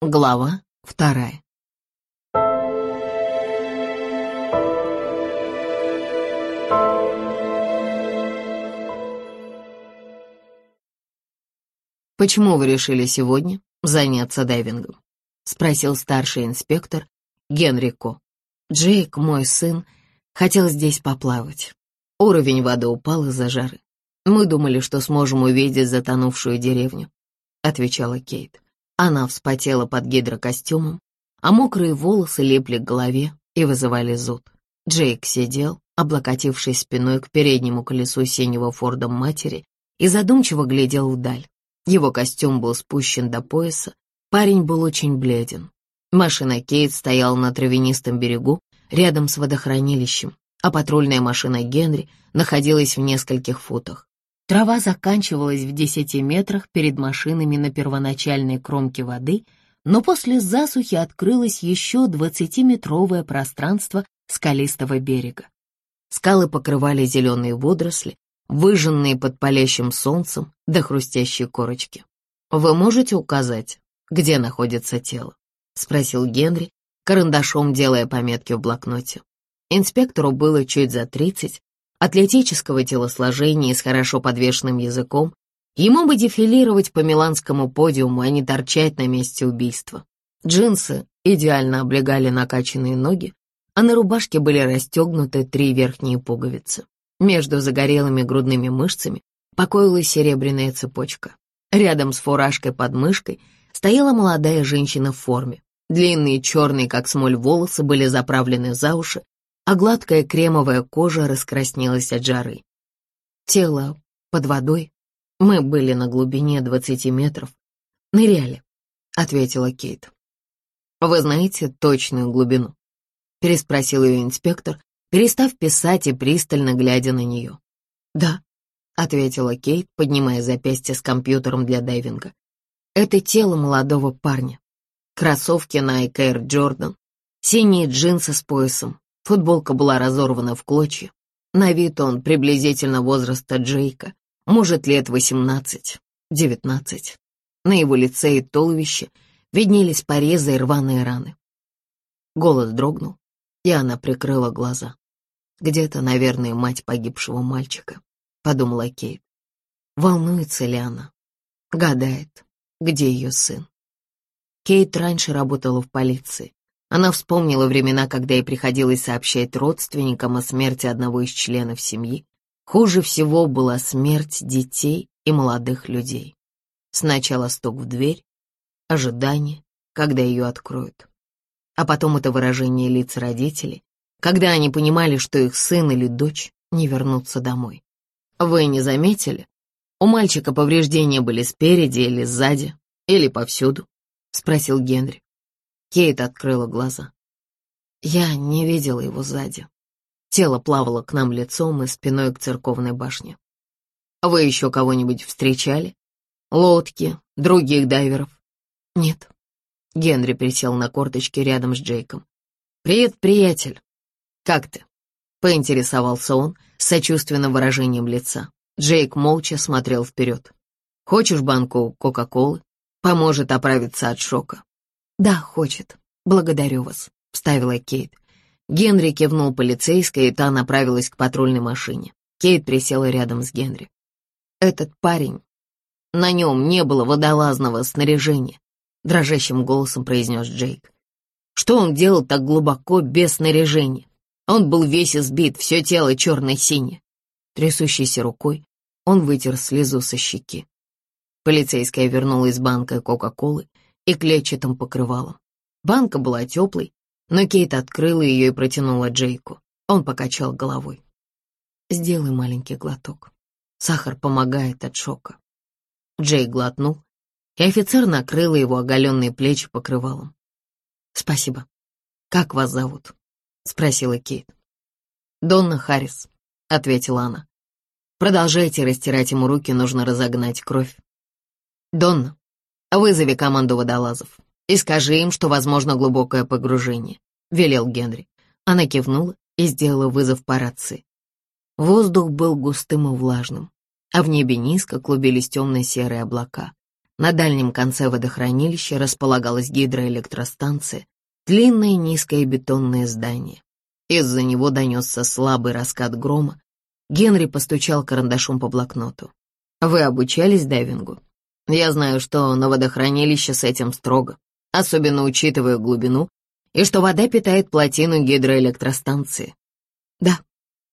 Глава вторая. «Почему вы решили сегодня заняться дайвингом?» — спросил старший инспектор Генри Ко. «Джейк, мой сын, хотел здесь поплавать. Уровень воды упал из-за жары. Мы думали, что сможем увидеть затонувшую деревню», — отвечала Кейт. Она вспотела под гидрокостюмом, а мокрые волосы липли к голове и вызывали зуд. Джейк сидел, облокотившись спиной к переднему колесу синего Форда матери, и задумчиво глядел вдаль. Его костюм был спущен до пояса, парень был очень бледен. Машина Кейт стояла на травянистом берегу, рядом с водохранилищем, а патрульная машина Генри находилась в нескольких футах. Трава заканчивалась в десяти метрах перед машинами на первоначальной кромке воды, но после засухи открылось еще двадцатиметровое пространство скалистого берега. Скалы покрывали зеленые водоросли, выжженные под палящим солнцем до хрустящей корочки. «Вы можете указать, где находится тело?» — спросил Генри, карандашом делая пометки в блокноте. Инспектору было чуть за тридцать, атлетического телосложения с хорошо подвешенным языком, ему бы дефилировать по миланскому подиуму, а не торчать на месте убийства. Джинсы идеально облегали накачанные ноги, а на рубашке были расстегнуты три верхние пуговицы. Между загорелыми грудными мышцами покоилась серебряная цепочка. Рядом с фуражкой под мышкой стояла молодая женщина в форме. Длинные черные, как смоль, волосы были заправлены за уши, а гладкая кремовая кожа раскраснелась от жары. Тело под водой. Мы были на глубине двадцати метров. Ныряли, — ответила Кейт. «Вы знаете точную глубину?» — переспросил ее инспектор, перестав писать и пристально глядя на нее. «Да», — ответила Кейт, поднимая запястье с компьютером для дайвинга. «Это тело молодого парня. Кроссовки Nike Air Jordan, синие джинсы с поясом, Футболка была разорвана в клочья. На вид он приблизительно возраста Джейка, может, лет восемнадцать, девятнадцать. На его лице и туловище виднелись порезы и рваные раны. Голос дрогнул, и она прикрыла глаза. Где-то, наверное, мать погибшего мальчика, подумала Кейт. Волнуется ли она? Гадает, где ее сын. Кейт раньше работала в полиции. Она вспомнила времена, когда ей приходилось сообщать родственникам о смерти одного из членов семьи. Хуже всего была смерть детей и молодых людей. Сначала стук в дверь, ожидание, когда ее откроют. А потом это выражение лиц родителей, когда они понимали, что их сын или дочь не вернутся домой. Вы не заметили? У мальчика повреждения были спереди или сзади, или повсюду? Спросил Генри. Кейт открыла глаза. Я не видела его сзади. Тело плавало к нам лицом и спиной к церковной башне. Вы еще кого-нибудь встречали? Лодки, других дайверов? Нет. Генри присел на корточки рядом с Джейком. «Привет, приятель. Как ты?» Поинтересовался он с сочувственным выражением лица. Джейк молча смотрел вперед. «Хочешь банку Кока-Колы? Поможет оправиться от шока». «Да, хочет. Благодарю вас», — вставила Кейт. Генри кивнул полицейской, и та направилась к патрульной машине. Кейт присела рядом с Генри. «Этот парень... На нем не было водолазного снаряжения», — дрожащим голосом произнес Джейк. «Что он делал так глубоко, без снаряжения? Он был весь избит, все тело черно-синее». Трясущейся рукой он вытер слезу со щеки. Полицейская вернулась с банкой Кока-Колы и клетчатым покрывалом. Банка была теплой, но Кейт открыла ее и протянула Джейку. Он покачал головой. «Сделай маленький глоток. Сахар помогает от шока». Джейк глотнул, и офицер накрыл его оголенные плечи покрывалом. «Спасибо. Как вас зовут?» — спросила Кейт. «Донна Харрис», — ответила она. «Продолжайте растирать ему руки, нужно разогнать кровь». «Донна, «Вызови команду водолазов и скажи им, что возможно глубокое погружение», — велел Генри. Она кивнула и сделала вызов по рации. Воздух был густым и влажным, а в небе низко клубились темно-серые облака. На дальнем конце водохранилища располагалась гидроэлектростанция, длинное низкое бетонное здание. Из-за него донесся слабый раскат грома. Генри постучал карандашом по блокноту. «Вы обучались дайвингу? Я знаю, что на водохранилище с этим строго, особенно учитывая глубину, и что вода питает плотину гидроэлектростанции. Да,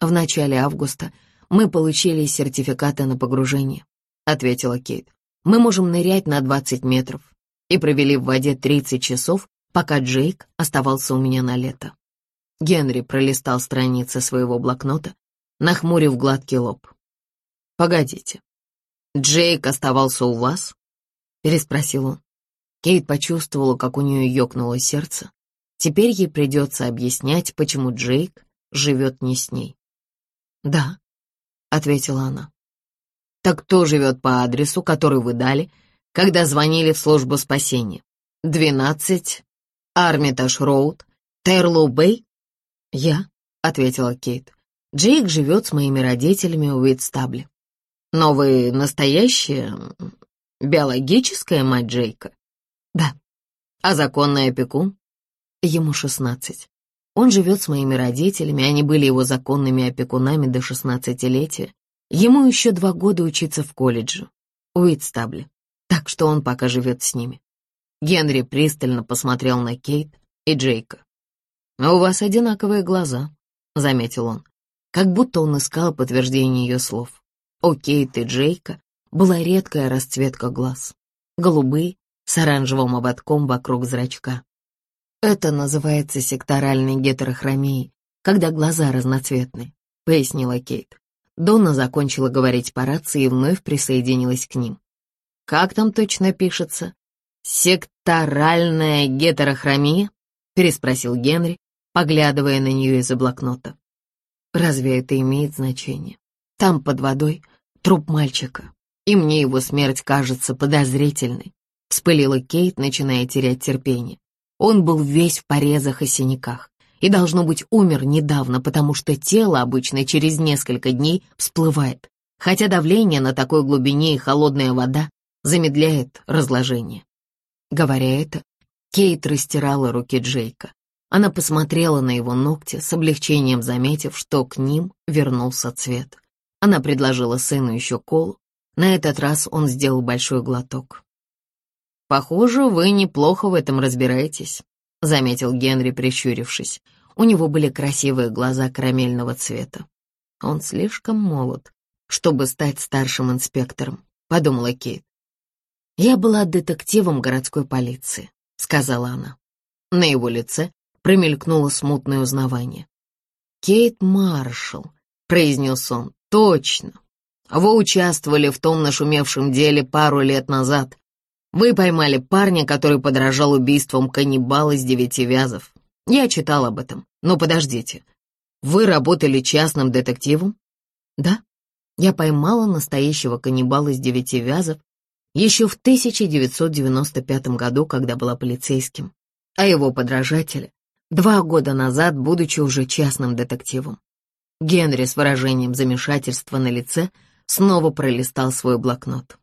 в начале августа мы получили сертификаты на погружение, ответила Кейт. Мы можем нырять на 20 метров и провели в воде 30 часов, пока Джейк оставался у меня на лето. Генри пролистал страницы своего блокнота, нахмурив гладкий лоб. «Погодите, Джейк оставался у вас?» — переспросил он. Кейт почувствовала, как у нее ёкнуло сердце. Теперь ей придется объяснять, почему Джейк живет не с ней. «Да», — ответила она. «Так кто живет по адресу, который вы дали, когда звонили в службу спасения? 12 Армитаж Роуд, Терлоу Бэй?» «Я», — ответила Кейт. «Джейк живет с моими родителями в Уитстабле». «Но вы настоящая, биологическая мать Джейка?» «Да». «А законный опекун?» Ему шестнадцать. Он живет с моими родителями, они были его законными опекунами до шестнадцатилетия. Ему еще два года учиться в колледже, Уитстабле, так что он пока живет с ними. Генри пристально посмотрел на Кейт и Джейка. «У вас одинаковые глаза», — заметил он, как будто он искал подтверждение ее слов. У Кейт и Джейка была редкая расцветка глаз, голубые, с оранжевым ободком вокруг зрачка. Это называется секторальной гетерохромией, когда глаза разноцветны, пояснила Кейт. Донна закончила говорить по рации и вновь присоединилась к ним. Как там точно пишется? «Секторальная гетерохромия?» — переспросил Генри, поглядывая на нее из-за блокнота. «Разве это имеет значение? Там под водой труп мальчика, и мне его смерть кажется подозрительной», — вспылила Кейт, начиная терять терпение. Он был весь в порезах и синяках и, должно быть, умер недавно, потому что тело обычно через несколько дней всплывает, хотя давление на такой глубине и холодная вода замедляет разложение. Говоря это, Кейт растирала руки Джейка. Она посмотрела на его ногти, с облегчением заметив, что к ним вернулся цвет. Она предложила сыну еще колу. На этот раз он сделал большой глоток. «Похоже, вы неплохо в этом разбираетесь», — заметил Генри, прищурившись. У него были красивые глаза карамельного цвета. «Он слишком молод, чтобы стать старшим инспектором», — подумала Кейт. «Я была детективом городской полиции», — сказала она. На его лице промелькнуло смутное узнавание. «Кейт Маршалл», — произнес он, — «точно. Вы участвовали в том нашумевшем деле пару лет назад, вы поймали парня, который подражал убийствам каннибала с девяти вязов. Я читал об этом. Но подождите. Вы работали частным детективом? Да. Я поймала настоящего каннибала с девяти вязов еще в 1995 году, когда была полицейским. А его подражателя два года назад, будучи уже частным детективом. Генри с выражением замешательства на лице снова пролистал свой блокнот.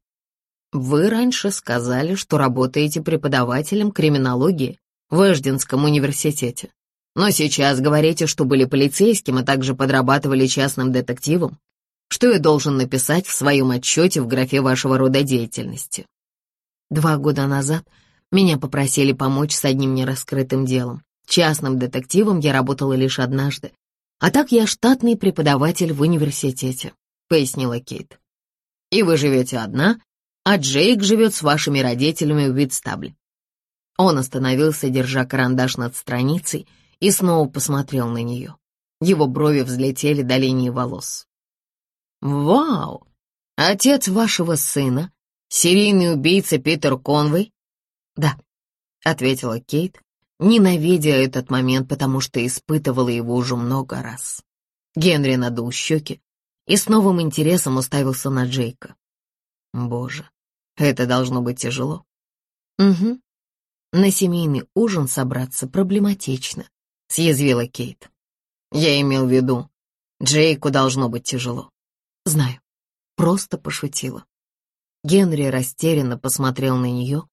Вы раньше сказали, что работаете преподавателем криминологии в Эждинском университете. Но сейчас говорите, что были полицейским, а также подрабатывали частным детективом. Что я должен написать в своем отчете в графе вашего рода деятельности? Два года назад меня попросили помочь с одним нераскрытым делом. Частным детективом я работала лишь однажды. А так я штатный преподаватель в университете, пояснила Кейт. И вы живете одна а Джейк живет с вашими родителями в Витстабле». Он остановился, держа карандаш над страницей, и снова посмотрел на нее. Его брови взлетели до линии волос. «Вау! Отец вашего сына — серийный убийца Питер Конвей?» «Да», — ответила Кейт, ненавидя этот момент, потому что испытывала его уже много раз. Генри надул щеки и с новым интересом уставился на Джейка. «Боже, это должно быть тяжело. Угу. На семейный ужин собраться проблематично, съязвила Кейт. Я имел в виду, Джейку должно быть тяжело. Знаю, просто пошутила. Генри растерянно посмотрел на нее.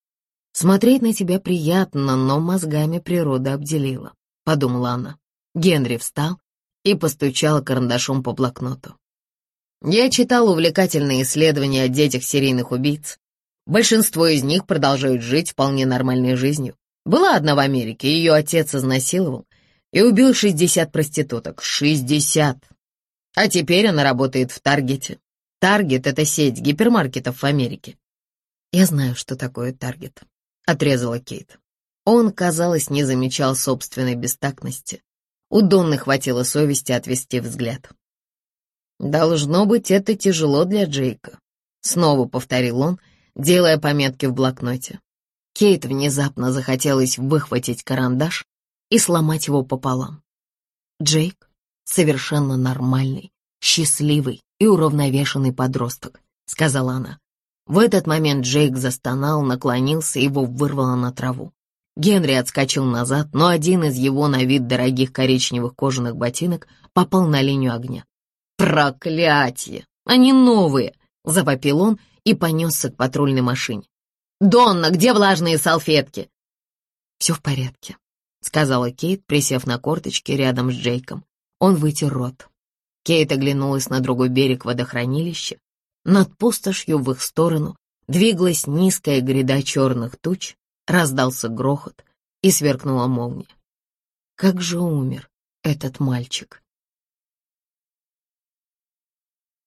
«Смотреть на тебя приятно, но мозгами природа обделила», — подумала она. Генри встал и постучал карандашом по блокноту. «Я читал увлекательные исследования о детях серийных убийц. Большинство из них продолжают жить вполне нормальной жизнью. Была одна в Америке, ее отец изнасиловал и убил 60 проституток. 60! А теперь она работает в Таргете. Таргет — это сеть гипермаркетов в Америке. «Я знаю, что такое Таргет», — отрезала Кейт. Он, казалось, не замечал собственной бестактности. У Донны хватило совести отвести взгляд. «Должно быть, это тяжело для Джейка», — снова повторил он, делая пометки в блокноте. Кейт внезапно захотелось выхватить карандаш и сломать его пополам. Джейк совершенно нормальный, счастливый и уравновешенный подросток», — сказала она. В этот момент Джейк застонал, наклонился, его вырвало на траву. Генри отскочил назад, но один из его на вид дорогих коричневых кожаных ботинок попал на линию огня. «Проклятие! Они новые!» — завопил он и понесся к патрульной машине. «Донна, где влажные салфетки?» «Все в порядке», — сказала Кейт, присев на корточки рядом с Джейком. Он вытер рот. Кейт оглянулась на другой берег водохранилища. Над пустошью в их сторону двигалась низкая гряда черных туч, раздался грохот и сверкнула молния. Как же умер этот мальчик?